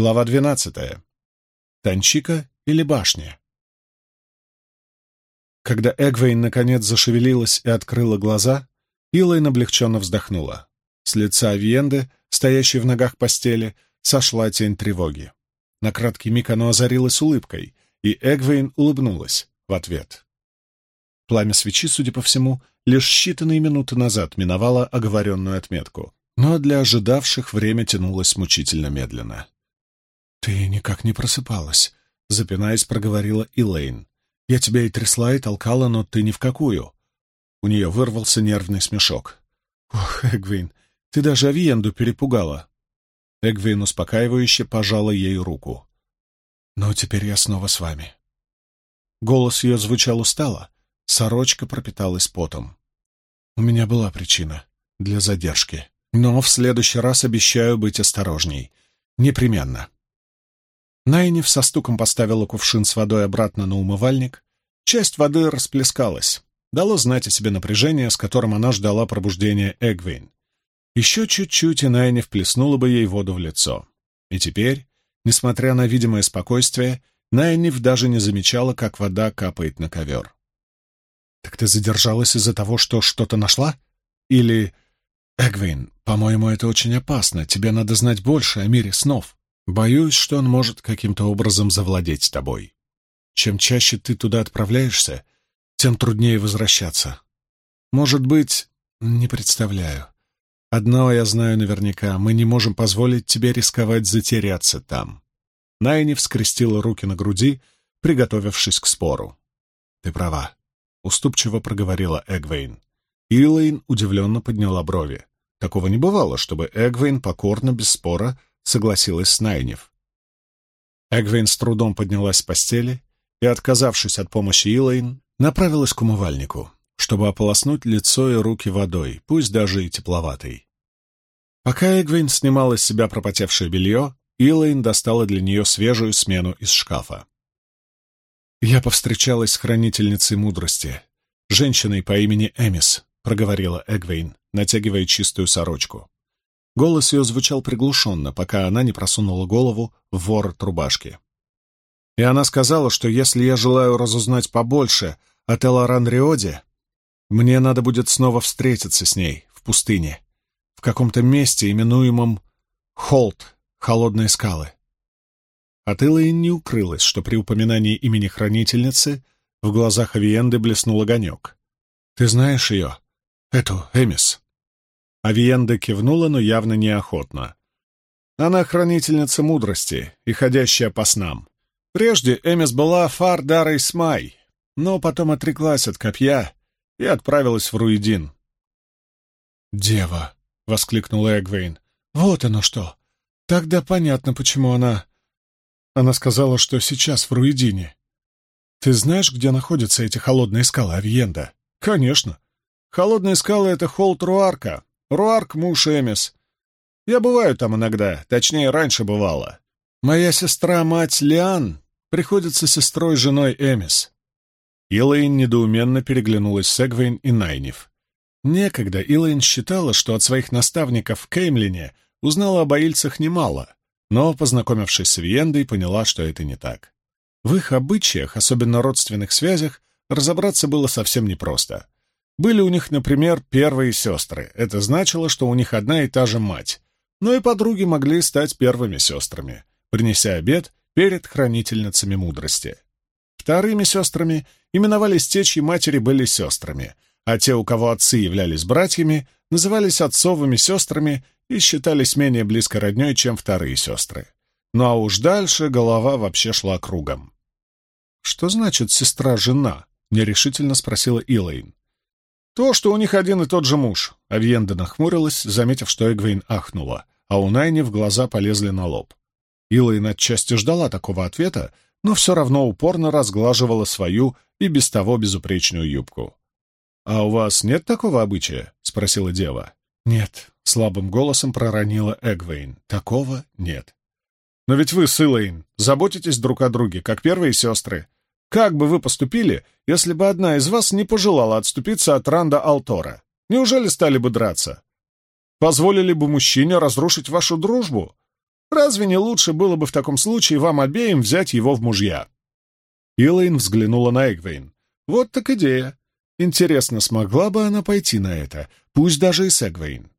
Глава двенадцатая. Танчика или башня? Когда Эгвейн наконец зашевелилась и открыла глаза, Илайн облегченно вздохнула. С лица Авиенды, стоящей в ногах постели, сошла тень тревоги. На краткий миг оно озарилось улыбкой, и Эгвейн улыбнулась в ответ. Пламя свечи, судя по всему, лишь считанные минуты назад миновало оговоренную отметку, но для ожидавших время тянулось мучительно медленно. «Ты никак не просыпалась», — запинаясь, проговорила Илэйн. Я тебя и трясла, и толкала, но ты ни в какую. У нее вырвался нервный смешок. Ох, Эгвин, ты даже Авиенду перепугала. Эгвин успокаивающе пожала ей руку. Но теперь я снова с вами. Голос ее звучал устало, сорочка пропиталась потом. У меня была причина для задержки, но в следующий раз обещаю быть осторожней. Непременно. Найниф со стуком поставила кувшин с водой обратно на умывальник. Часть воды расплескалась. Дало знать о себе напряжение, с которым она ждала пробуждения Эгвейн. Еще чуть-чуть, и Найниф плеснула бы ей воду в лицо. И теперь, несмотря на видимое спокойствие, Найниф даже не замечала, как вода капает на ковер. «Так ты задержалась из-за того, что что-то нашла? Или...» «Эгвин, по-моему, это очень опасно. Тебе надо знать больше о мире снов». Боюсь, что он может каким-то образом завладеть тобой. Чем чаще ты туда отправляешься, тем труднее возвращаться. Может быть, не представляю. Одно я знаю наверняка, мы не можем позволить тебе рисковать затеряться там. Найни вскрестила руки на груди, приготовившись к спору. Ты права, уступчиво проговорила Эгвейн. Илэйн удивленно подняла брови. Такого не бывало, чтобы Эгвейн покорно, без спора, согласилась с Найнев. Эгвин с трудом поднялась с постели и, отказавшись от помощи Илэйн, направилась к умывальнику, чтобы ополоснуть лицо и руки водой, пусть даже и тепловатой. Пока Эгвин снимала с себя пропотевшее белье, Илэйн достала для нее свежую смену из шкафа. «Я повстречалась с хранительницей мудрости, женщиной по имени Эмис», — проговорила Эгвейн, натягивая чистую сорочку. Голос ее звучал приглушенно, пока она не просунула голову в ворот рубашки. И она сказала, что если я желаю разузнать побольше о Телоран-Риоде, мне надо будет снова встретиться с ней в пустыне, в каком-то месте, именуемом Холт, Холодные скалы. От Илайн не укрылось, что при упоминании имени хранительницы в глазах Авиенды блеснул огонек. «Ты знаешь ее? Эту, Эмис?» Авиенда кивнула, но явно неохотно. Она хранительница мудрости и ходящая по снам. Прежде Эмис была Фардарой Смай, но потом отреклась от копья и отправилась в Руидин. «Дева!» — воскликнула Эгвейн. «Вот оно что! Тогда понятно, почему она...» Она сказала, что сейчас в Руидине. «Ты знаешь, где находятся эти холодные скалы, Авиенда?» «Конечно. Холодные скалы — это холд Руарка, Руарк, муж Эмис. Я бываю там иногда, точнее, раньше бывала. Моя сестра, мать Лиан, приходится сестрой женой Эмис. Илэйн недоуменно переглянулась с Эгвейн и Найниф. Некогда Илэйн считала, что от своих наставников в Кеймлине узнала об аильцах немало, но, познакомившись с Виендой, поняла, что это не так. В их обычаях, особенно родственных связях, разобраться было совсем непросто — были у них, например, первые сестры. Это значило, что у них одна и та же мать. Но и подруги могли стать первыми сестрами, принеся обед перед хранительницами мудрости. Вторыми сестрами именовались те, чьи матери были сестрами, а те, у кого отцы являлись братьями, назывались отцовыми сестрами и считались менее близко родней, чем вторые сестры. Ну а уж дальше голова вообще шла кругом. «Что значит сестра-жена?» — нерешительно спросила Илэйн. То, что у них один и тот же муж. Авьенда нахмурилась, заметив, что Эгвейн ахнула, а у Найни в глаза полезли на лоб. Илайн отчасти ждала такого ответа, но все равно упорно разглаживала свою и без того безупречную юбку. «А у вас нет такого обычая?» — спросила дева. «Нет», — слабым голосом проронила Эгвейн. «Такого нет». «Но ведь вы с Илайн заботитесь друг о друге, как первые сестры. Как бы вы поступили, если бы одна из вас не пожелала отступиться от Ранда Алтора? Неужели стали бы драться? Позволили бы мужчине разрушить вашу дружбу? Разве не лучше было бы в таком случае вам обеим взять его в мужья?» Илэйн взглянула на Эгвейн. «Вот так идея. Интересно, смогла бы она пойти на это, пусть даже и с Эгвейн?»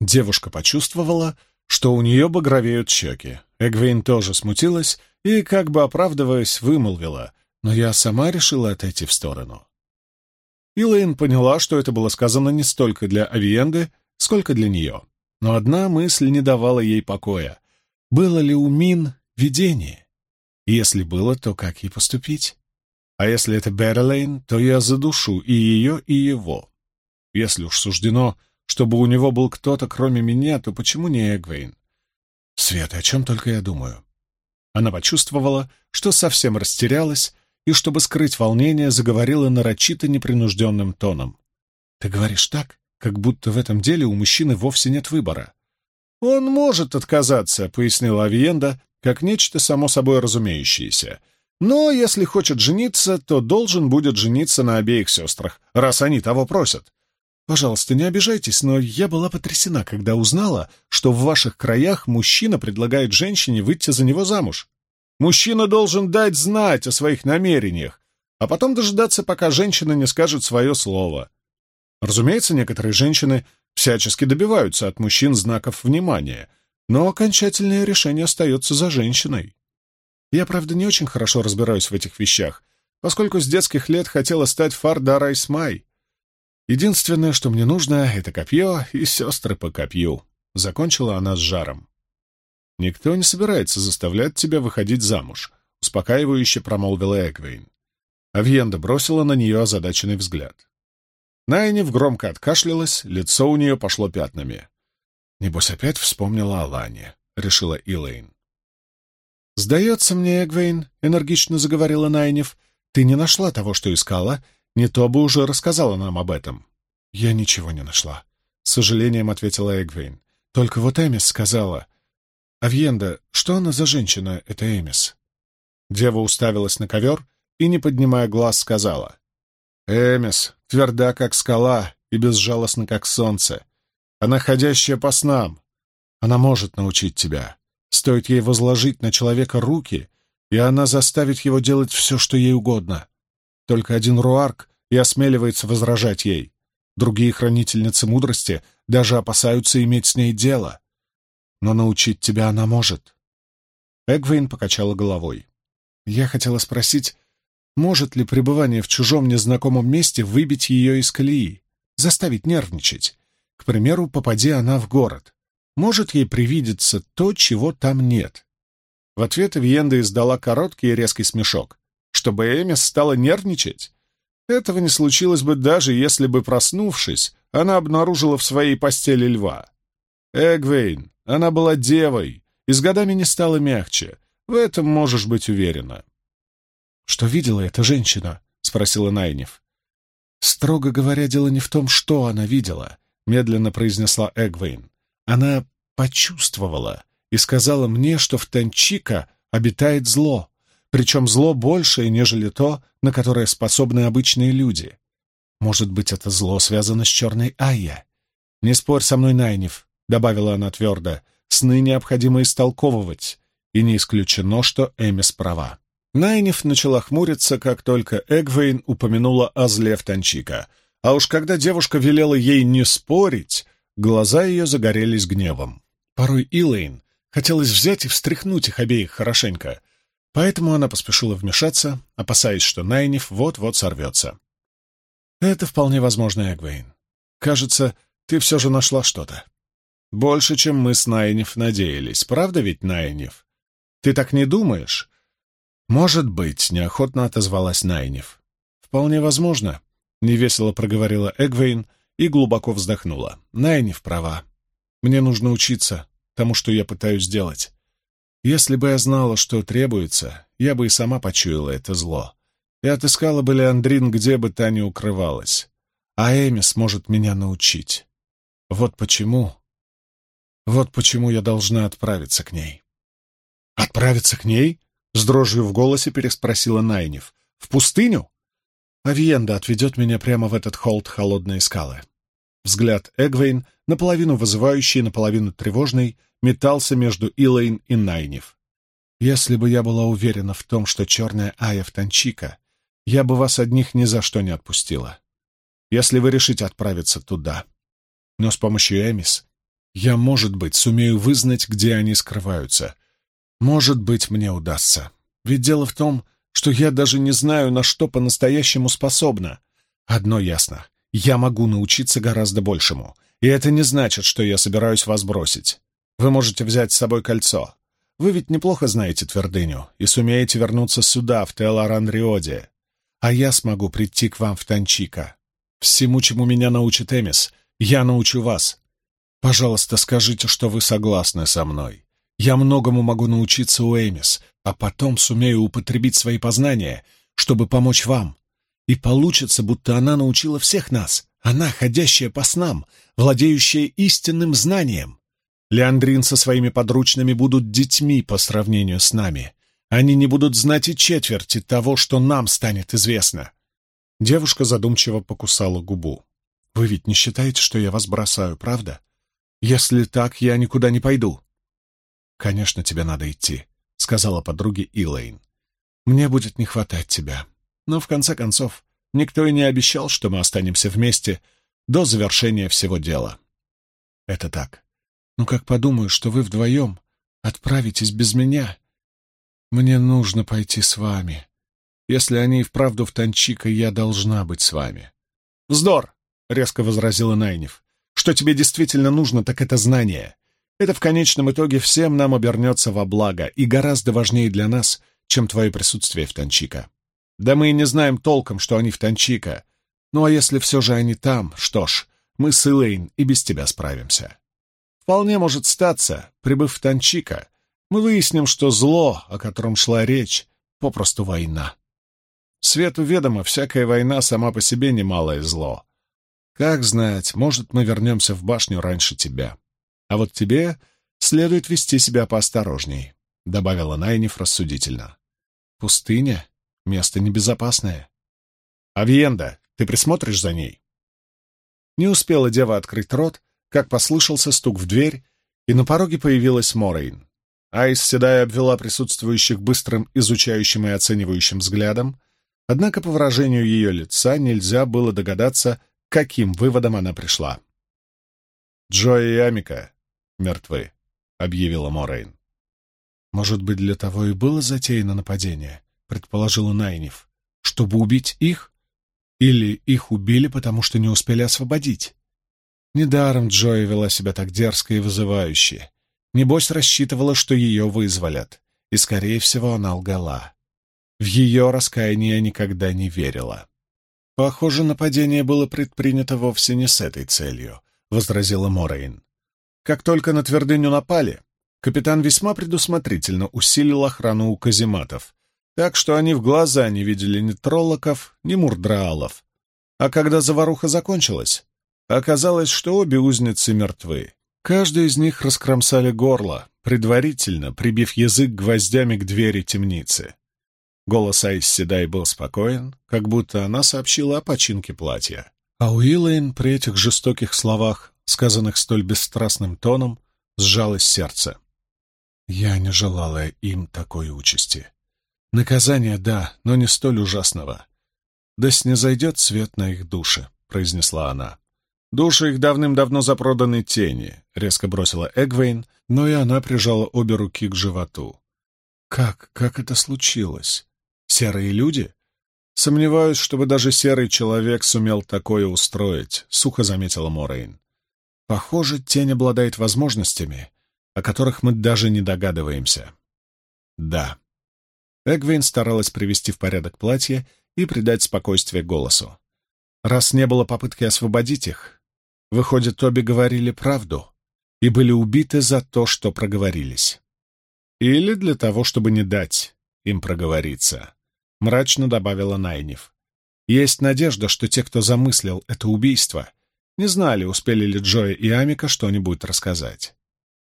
Девушка почувствовала, что у нее багровеют щеки. Эгвейн тоже смутилась и, как бы оправдываясь, вымолвила, но я сама решила отойти в сторону. Илэйн поняла, что это было сказано не столько для Авиенды, сколько для нее. Но одна мысль не давала ей покоя. Было ли у Мин видение? Если было, то как ей поступить? А если это Берлейн, то я задушу и ее, и его. Если уж суждено, чтобы у него был кто-то, кроме меня, то почему не Эгвейн? Свет, о чем только я думаю. Она почувствовала, что совсем растерялась, и, чтобы скрыть волнение, заговорила нарочито непринужденным тоном. «Ты говоришь так, как будто в этом деле у мужчины вовсе нет выбора». «Он может отказаться», — пояснила Авиенда, как нечто само собой разумеющееся. «Но если хочет жениться, то должен будет жениться на обеих сестрах, раз они того просят. Пожалуйста, не обижайтесь, но я была потрясена, когда узнала, что в ваших краях мужчина предлагает женщине выйти за него замуж. Мужчина должен дать знать о своих намерениях, а потом дожидаться, пока женщина не скажет свое слово. Разумеется, некоторые женщины всячески добиваются от мужчин знаков внимания, но окончательное решение остается за женщиной. Я, правда, не очень хорошо разбираюсь в этих вещах, поскольку с детских лет хотела стать Фарда Смай. Единственное, что мне нужно, — это копье и сестры по копью. Закончила она с жаром. «Никто не собирается заставлять тебя выходить замуж», — успокаивающе промолвила Эгвейн. Авьенда бросила на нее озадаченный взгляд. Найнев громко откашлялась, лицо у нее пошло пятнами. «Небось, опять вспомнила о Лане», — решила Илэйн. «Сдается мне, Эгвейн», — энергично заговорила Найнев, — «ты не нашла того, что искала, не то бы уже рассказала нам об этом». «Я ничего не нашла», — с сожалением ответила Эгвейн. «Только вот Эмис сказала, «Авьенда, что она за женщина, эта Эмис?» Дева уставилась на ковер и, не поднимая глаз, сказала. «Эмис, тверда, как скала, и безжалостна, как солнце. Она ходящая по снам. Она может научить тебя. Стоит ей возложить на человека руки, и она заставит его делать все, что ей угодно. Только один Руарк и осмеливается возражать ей. Другие хранительницы мудрости даже опасаются иметь с ней дело но научить тебя она может. Эгвейн покачала головой. Я хотела спросить, может ли пребывание в чужом незнакомом месте выбить ее из колеи, заставить нервничать? К примеру, попади она в город. Может ей привидеться то, чего там нет? В ответ Виенда издала короткий и резкий смешок. Чтобы Эмис стала нервничать? Этого не случилось бы даже, если бы, проснувшись, она обнаружила в своей постели льва. Эгвейн, она была девой и с годами не стала мягче. В этом можешь быть уверена. «Что видела эта женщина?» — спросила Найнев. «Строго говоря, дело не в том, что она видела», — медленно произнесла Эгвейн. «Она почувствовала и сказала мне, что в Танчика обитает зло, причем зло большее, нежели то, на которое способны обычные люди. Может быть, это зло связано с черной Айя? Не спорь со мной, Найнев, — добавила она твердо, — «сны необходимо истолковывать, и не исключено, что Эмис права». Найниф начала хмуриться, как только Эгвейн упомянула о зле в Танчика, а уж когда девушка велела ей не спорить, глаза ее загорелись гневом. Порой Илэйн хотелось взять и встряхнуть их обеих хорошенько, поэтому она поспешила вмешаться, опасаясь, что Найниф вот-вот сорвется. «Это вполне возможно, Эгвейн. Кажется, ты все же нашла что-то. Больше, чем мы с Найнев надеялись. Правда ведь, Найнев? Ты так не думаешь? Может быть, неохотно отозвалась Найнев. Вполне возможно, невесело проговорила Эгвейн и глубоко вздохнула. Найнев права. Мне нужно учиться тому, что я пытаюсь сделать. Если бы я знала, что требуется, я бы и сама почуяла это зло. И отыскала бы Леандрин, где бы та ни укрывалась. А Эми сможет меня научить. Вот почему вот почему я должна отправиться к ней. «Отправиться к ней?» — с дрожью в голосе переспросила Найнев. «В пустыню?» «Авиенда отведет меня прямо в этот холд холодные скалы. Взгляд Эгвейн, наполовину вызывающий, наполовину тревожный, метался между Илэйн и Найнев. «Если бы я была уверена в том, что черная Ая в Танчика, я бы вас одних ни за что не отпустила. Если вы решите отправиться туда. Но с помощью Эмис я, может быть, сумею вызнать, где они скрываются. Может быть, мне удастся. Ведь дело в том, что я даже не знаю, на что по-настоящему способна. Одно ясно. Я могу научиться гораздо большему. И это не значит, что я собираюсь вас бросить. Вы можете взять с собой кольцо. Вы ведь неплохо знаете твердыню и сумеете вернуться сюда, в Теларан-Риоде. А я смогу прийти к вам в Танчика. Всему, чему меня научит Эмис, я научу вас. Пожалуйста, скажите, что вы согласны со мной. Я многому могу научиться у Эмис, а потом сумею употребить свои познания, чтобы помочь вам. И получится, будто она научила всех нас. Она, ходящая по снам, владеющая истинным знанием. Леандрин со своими подручными будут детьми по сравнению с нами. Они не будут знать и четверти того, что нам станет известно. Девушка задумчиво покусала губу. «Вы ведь не считаете, что я вас бросаю, правда? Если так, я никуда не пойду». «Конечно, тебе надо идти», — сказала подруге Илэйн. «Мне будет не хватать тебя. Но, в конце концов, никто и не обещал, что мы останемся вместе до завершения всего дела». «Это так. Но как подумаю, что вы вдвоем отправитесь без меня, мне нужно пойти с вами. Если они и вправду в Танчика, я должна быть с вами». «Вздор!» — резко возразила Найнев. «Что тебе действительно нужно, так это знание. Это в конечном итоге всем нам обернется во благо и гораздо важнее для нас, чем твое присутствие в Танчика. Да мы и не знаем толком, что они в Танчика. Ну а если все же они там, что ж, мы с Элейн и без тебя справимся. Вполне может статься, прибыв в Танчика, мы выясним, что зло, о котором шла речь, попросту война. Свету ведомо, всякая война сама по себе немалое зло. Как знать, может, мы вернемся в башню раньше тебя. А вот тебе следует вести себя поосторожней», — добавила Найниф рассудительно. «Пустыня — место небезопасное. Авиенда, ты присмотришь за ней?» Не успела дева открыть рот, как послышался стук в дверь, и на пороге появилась Морейн. Айс седая обвела присутствующих быстрым, изучающим и оценивающим взглядом, однако по выражению ее лица нельзя было догадаться, каким выводом она пришла. «Джо и Амика, мертвы», — объявила Морейн. «Может быть, для того и было затеяно нападение», — предположила Найниф, — «чтобы убить их? Или их убили, потому что не успели освободить?» Недаром Джои вела себя так дерзко и вызывающе. Небось, рассчитывала, что ее вызволят, и, скорее всего, она лгала. В ее раскаяние я никогда не верила. «Похоже, нападение было предпринято вовсе не с этой целью», — возразила Морейн. Как только на твердыню напали, капитан весьма предусмотрительно усилил охрану у казематов, так что они в глаза не видели ни троллоков, ни мурдраалов. А когда заваруха закончилась, оказалось, что обе узницы мертвы. Каждый из них раскромсали горло, предварительно прибив язык гвоздями к двери темницы. Голос Айс Седай был спокоен, как будто она сообщила о починке платья. А Уиллейн при этих жестоких словах сказанных столь бесстрастным тоном, сжалось сердце. Я не желала им такой участи. Наказание, да, но не столь ужасного. «Да снизойдет свет на их души», — произнесла она. «Души их давным-давно запроданы тени», — резко бросила Эгвейн, но и она прижала обе руки к животу. «Как? Как это случилось? Серые люди?» «Сомневаюсь, чтобы даже серый человек сумел такое устроить», — сухо заметила Морейн. Похоже, тень обладает возможностями, о которых мы даже не догадываемся. Да. Эгвейн старалась привести в порядок платье и придать спокойствие голосу. Раз не было попытки освободить их, выходит, обе говорили правду и были убиты за то, что проговорились. Или для того, чтобы не дать им проговориться, мрачно добавила Найнев. Есть надежда, что те, кто замыслил это убийство — не знали, успели ли Джоя и Амика что-нибудь рассказать.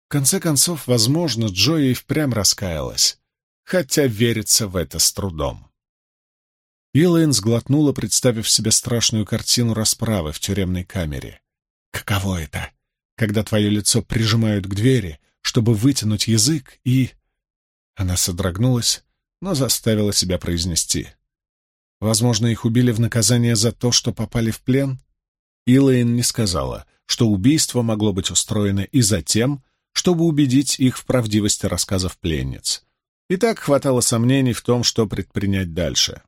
В конце концов, возможно, Джоя и впрямь раскаялась, хотя верится в это с трудом. Илайн сглотнула, представив себе страшную картину расправы в тюремной камере. Каково это, когда твое лицо прижимают к двери, чтобы вытянуть язык, и... Она содрогнулась, но заставила себя произнести. Возможно, их убили в наказание за то, что попали в плен? Илэйн не сказала, что убийство могло быть устроено и за тем, чтобы убедить их в правдивости рассказов пленниц. И так хватало сомнений в том, что предпринять дальше.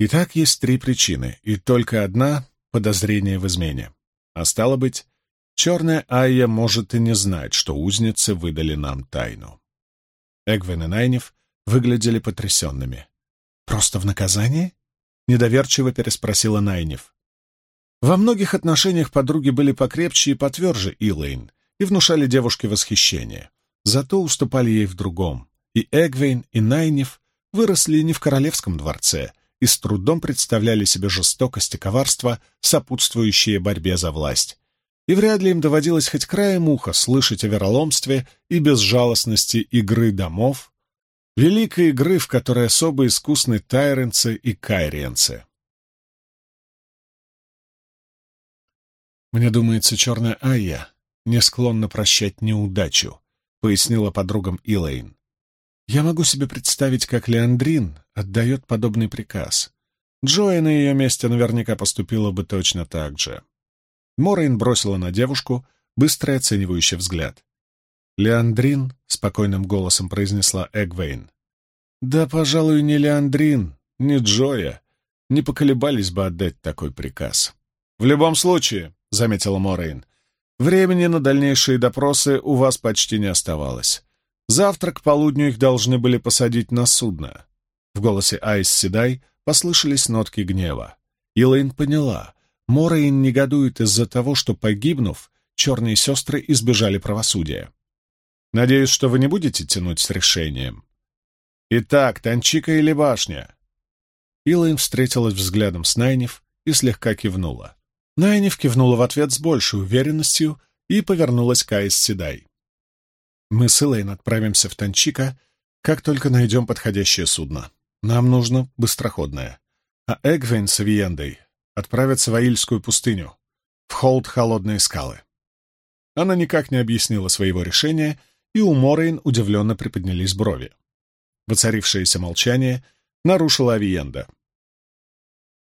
Итак, есть три причины, и только одна — подозрение в измене. А стало быть, черная Айя может и не знать, что узницы выдали нам тайну. Эгвен и Найнев выглядели потрясенными. «Просто в наказание?» — недоверчиво переспросила Найнев. Во многих отношениях подруги были покрепче и потверже Илэйн и внушали девушке восхищение. Зато уступали ей в другом. И Эгвейн, и Найнев выросли не в королевском дворце и с трудом представляли себе жестокость и коварство, сопутствующие борьбе за власть. И вряд ли им доводилось хоть краем уха слышать о вероломстве и безжалостности игры домов, великой игры, в которой особо искусны тайренцы и кайриенцы. «Мне думается, черная Айя не склонна прощать неудачу», — пояснила подругам Илэйн. «Я могу себе представить, как Леандрин отдает подобный приказ. Джоя на ее месте наверняка поступила бы точно так же». Морейн бросила на девушку быстрый оценивающий взгляд. «Леандрин», — спокойным голосом произнесла Эгвейн. «Да, пожалуй, не Леандрин, не Джоя не поколебались бы отдать такой приказ». «В любом случае», — заметила Морейн. «Времени на дальнейшие допросы у вас почти не оставалось. Завтра к полудню их должны были посадить на судно». В голосе Айс Седай послышались нотки гнева. Илэйн поняла. Морейн негодует из-за того, что, погибнув, черные сестры избежали правосудия. «Надеюсь, что вы не будете тянуть с решением». «Итак, Танчика или башня?» Илэйн встретилась взглядом с Найнев и слегка кивнула. Найниф кивнула в ответ с большей уверенностью и повернулась к Айс Седай. «Мы с Элейн отправимся в Танчика, как только найдем подходящее судно. Нам нужно быстроходное. А Эгвейн с Авиендой отправятся в Аильскую пустыню, в холд холодные скалы». Она никак не объяснила своего решения, и у Морейн удивленно приподнялись брови. Воцарившееся молчание нарушила Авиенда.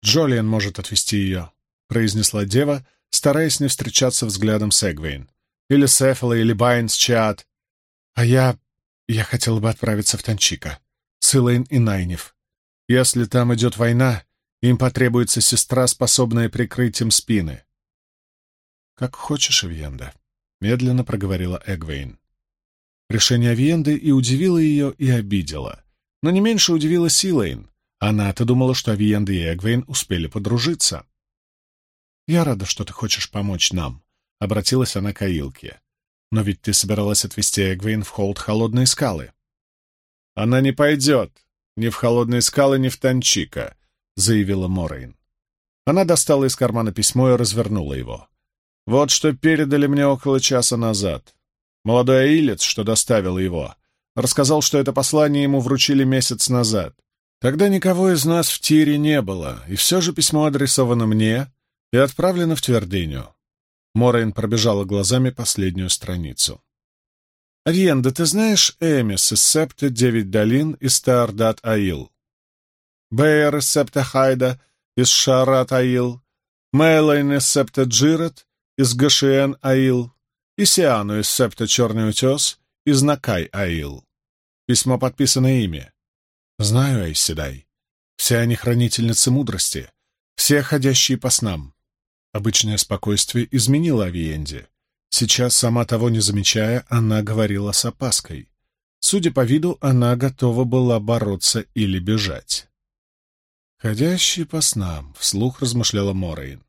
«Джолиан может отвезти ее», — произнесла дева, стараясь не встречаться взглядом с Эгвейн. «Или Сефала, или Байнс Чат. А я... я хотела бы отправиться в Танчика, с Илэйн и Найнев. Если там идет война, им потребуется сестра, способная прикрыть им спины». «Как хочешь, Авиенда», — медленно проговорила Эгвейн. Решение Авиенды и удивило ее, и обидело. Но не меньше удивило Силейн. Она-то думала, что Авиенда и Эгвейн успели подружиться. «Я рада, что ты хочешь помочь нам», — обратилась она к Аилке. «Но ведь ты собиралась отвезти Эгвейн в холод Холодные скалы». «Она не пойдет ни в Холодные скалы, ни в Танчика», — заявила Морейн. Она достала из кармана письмо и развернула его. «Вот что передали мне около часа назад. Молодой аилец, что доставил его, рассказал, что это послание ему вручили месяц назад. Тогда никого из нас в тире не было, и все же письмо адресовано мне, и отправлена в твердыню. Морейн пробежала глазами последнюю страницу. «Авиенда, ты знаешь Эмис из Септа Девять Долин из Стаардат Аил? Бейер из Септа Хайда из Шарат Аил? Мейлайн из Септа Джират из Гашиен Аил? И Сиану из Септа Черный Утес из Накай Аил?» Письмо подписано ими. «Знаю, Айз Седай. Все они хранительницы мудрости, все ходящие по снам. Обычное спокойствие изменило Авиенде. Сейчас, сама того не замечая, она говорила с опаской. Судя по виду, она готова была бороться или бежать. «Ходящие по снам», — вслух размышляла Морейн.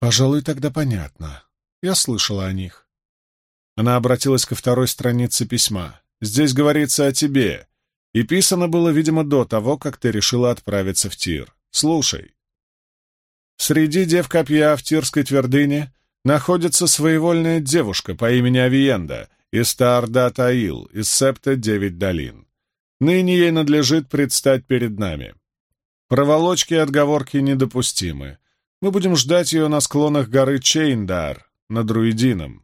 «Пожалуй, тогда понятно. Я слышала о них». Она обратилась ко второй странице письма. «Здесь говорится о тебе, и писано было, видимо, до того, как ты решила отправиться в Тир. Слушай, Среди дев копья в Тирской твердыне находится своевольная девушка по имени Авиенда из Таорда Таил, из Септа Девять Долин. Ныне ей надлежит предстать перед нами. Проволочки и отговорки недопустимы. Мы будем ждать ее на склонах горы Чейндар, над Руидином.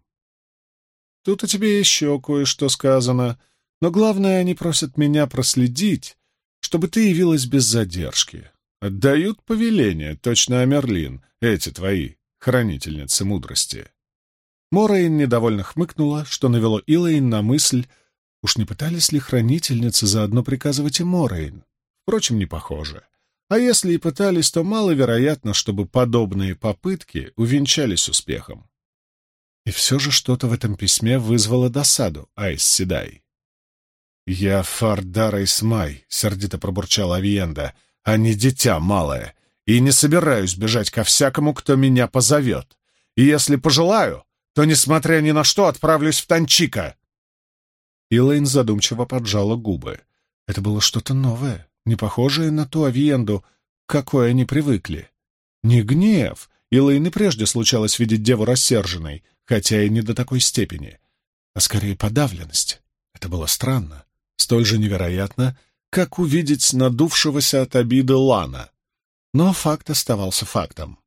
Тут о тебе еще кое-что сказано, но главное, они просят меня проследить, чтобы ты явилась без задержки. Отдают повеление, точно Амерлин, эти твои, хранительницы мудрости. Морейн недовольно хмыкнула, что навело Илэйн на мысль, уж не пытались ли хранительницы заодно приказывать и Морейн. Впрочем, не похоже. А если и пытались, то маловероятно, чтобы подобные попытки увенчались успехом. И все же что-то в этом письме вызвало досаду Айс Седай. «Я Фардар Исмай», — сердито пробурчал Авиенда, — «а не дитя малое, и не собираюсь бежать ко всякому, кто меня позовет. И если пожелаю, то, несмотря ни на что, отправлюсь в Танчика». Илэйн задумчиво поджала губы. Это было что-то новое, не похожее на ту Авиенду, к какой они привыкли. Не гнев, Илэйн и прежде случалось видеть деву рассерженной, хотя и не до такой степени, а скорее подавленность. Это было странно, столь же невероятно, как увидеть надувшегося от обиды Лана. Но факт оставался фактом.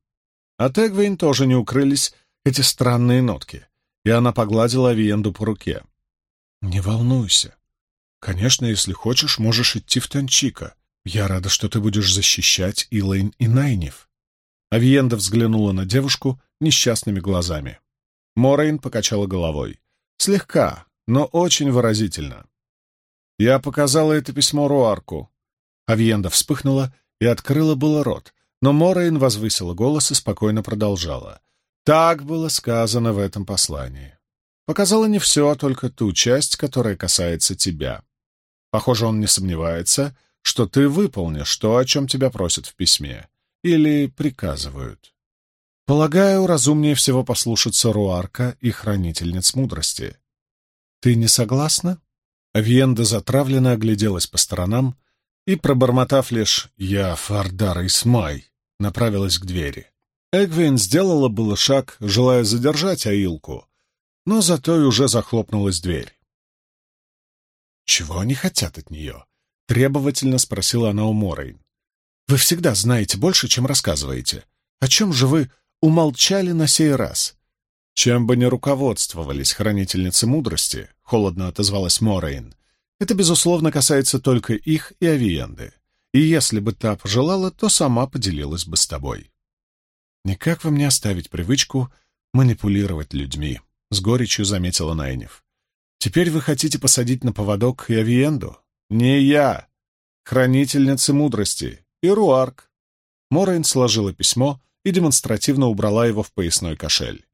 От Эгвейн тоже не укрылись эти странные нотки, и она погладила Авиенду по руке. «Не волнуйся. Конечно, если хочешь, можешь идти в Танчика. Я рада, что ты будешь защищать Илэйн и Найниф». Авиенда взглянула на девушку несчастными глазами. Морейн покачала головой. Слегка, но очень выразительно. Я показала это письмо Руарку. Авиенда вспыхнула и открыла было рот, но Морейн возвысила голос и спокойно продолжала. Так было сказано в этом послании. Показала не все, а только ту часть, которая касается тебя. Похоже, он не сомневается, что ты выполнишь то, о чем тебя просят в письме. Или приказывают. Полагаю, разумнее всего послушаться Руарка и Хранительниц Мудрости. Ты не согласна? Авиенда затравленно огляделась по сторонам и, пробормотав лишь «Я Фардар Исмай», направилась к двери. Эгвин сделала было шаг, желая задержать Аилку, но зато и уже захлопнулась дверь. «Чего они хотят от нее?» — требовательно спросила она у Морейн. «Вы всегда знаете больше, чем рассказываете. О чем же вы умолчали на сей раз?» «Чем бы ни руководствовались хранительницы мудрости», — холодно отозвалась Морейн, «это, безусловно, касается только их и Авиенды. И если бы та пожелала, то сама поделилась бы с тобой». «Никак вам не оставить привычку манипулировать людьми», — с горечью заметила Найнев. «Теперь вы хотите посадить на поводок и Авиенду?» «Не я! Хранительницы мудрости и Руарк!» Морейн сложила письмо и демонстративно убрала его в поясной кошель.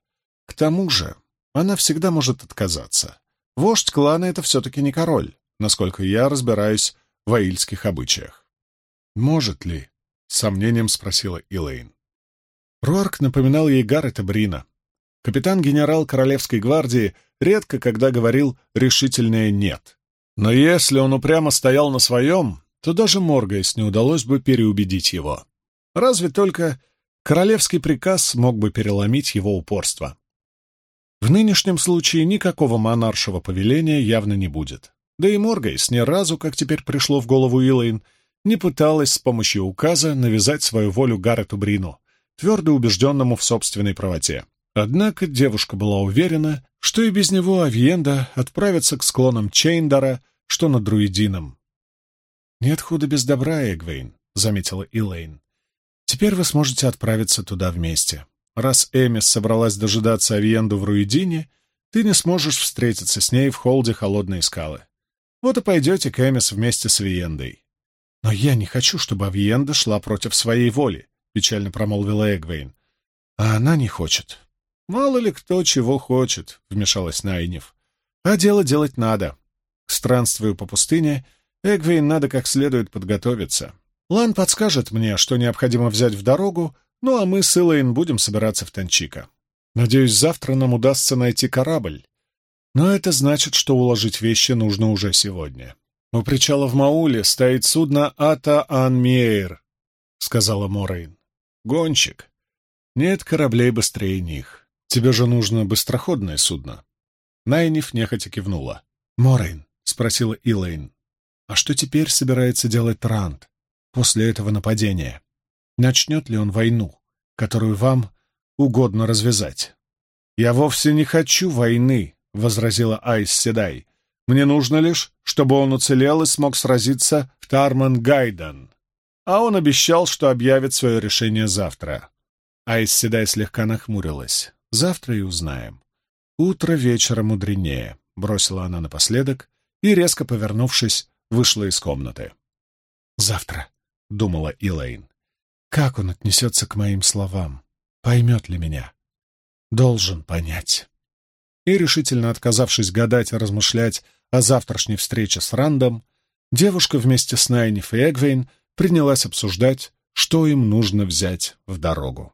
«К тому же она всегда может отказаться. Вождь клана — это все-таки не король, насколько я разбираюсь в аильских обычаях». «Может ли?» — с сомнением спросила Илэйн. Руарк напоминал ей Гаррета Брина. Капитан-генерал Королевской гвардии редко когда говорил решительное «нет». Но если он упрямо стоял на своем, то даже Моргайс не удалось бы переубедить его. Разве только королевский приказ мог бы переломить его упорство. В нынешнем случае никакого монаршего повеления явно не будет. Да и Моргайс ни разу, как теперь пришло в голову Илэйн, не пыталась с помощью указа навязать свою волю Гаррету Брину, твердо убежденному в собственной правоте. Однако девушка была уверена, что и без него Авиенда отправится к склонам Чейндара, что над Руидином. «Нет худа без добра, Эгвейн», — заметила Илэйн. «Теперь вы сможете отправиться туда вместе. Раз Эмис собралась дожидаться Авиенду в Руидине, ты не сможешь встретиться с ней в холде Холодные скалы. Вот и пойдете к Эмис вместе с Авиендой. Но я не хочу, чтобы Авиенда шла против своей воли печально промолвила Эгвейн. А она не хочет. Мало ли кто чего хочет, вмешалась Найнев. А дело делать надо. К странствию по пустыне Эгвейн надо как следует подготовиться. Лан подскажет мне, что необходимо взять в дорогу, ну а мы с Илэйн будем собираться в Танчика. Надеюсь, завтра нам удастся найти корабль. Но это значит, что уложить вещи нужно уже сегодня. У причала в Мауле стоит судно Ата Анмейр, сказала Морейн. Гонщик. Нет кораблей быстрее них. Тебе же нужно быстроходное судно. Найниф нехотя кивнула. Морейн, спросила Илэйн, а что теперь собирается делать Трант после этого нападения? Начнет ли он войну, которую вам угодно развязать? «Я вовсе не хочу войны», — возразила Айс Седай. «Мне нужно лишь, чтобы он уцелел и смог сразиться в Тарман-Гайден». А он обещал, что объявит свое решение завтра. Айс Седай слегка нахмурилась. «Завтра и узнаем. Утро вечера мудренее», — бросила она напоследок и, резко повернувшись, вышла из комнаты. «Завтра», — думала Илэйн. «Как он отнесется к моим словам? Поймет ли меня?» должен понять. И, решительно отказавшись гадать и размышлять о завтрашней встрече с Рандом, девушка вместе с Найниф и Эгвейн принялась обсуждать, что им нужно взять в дорогу.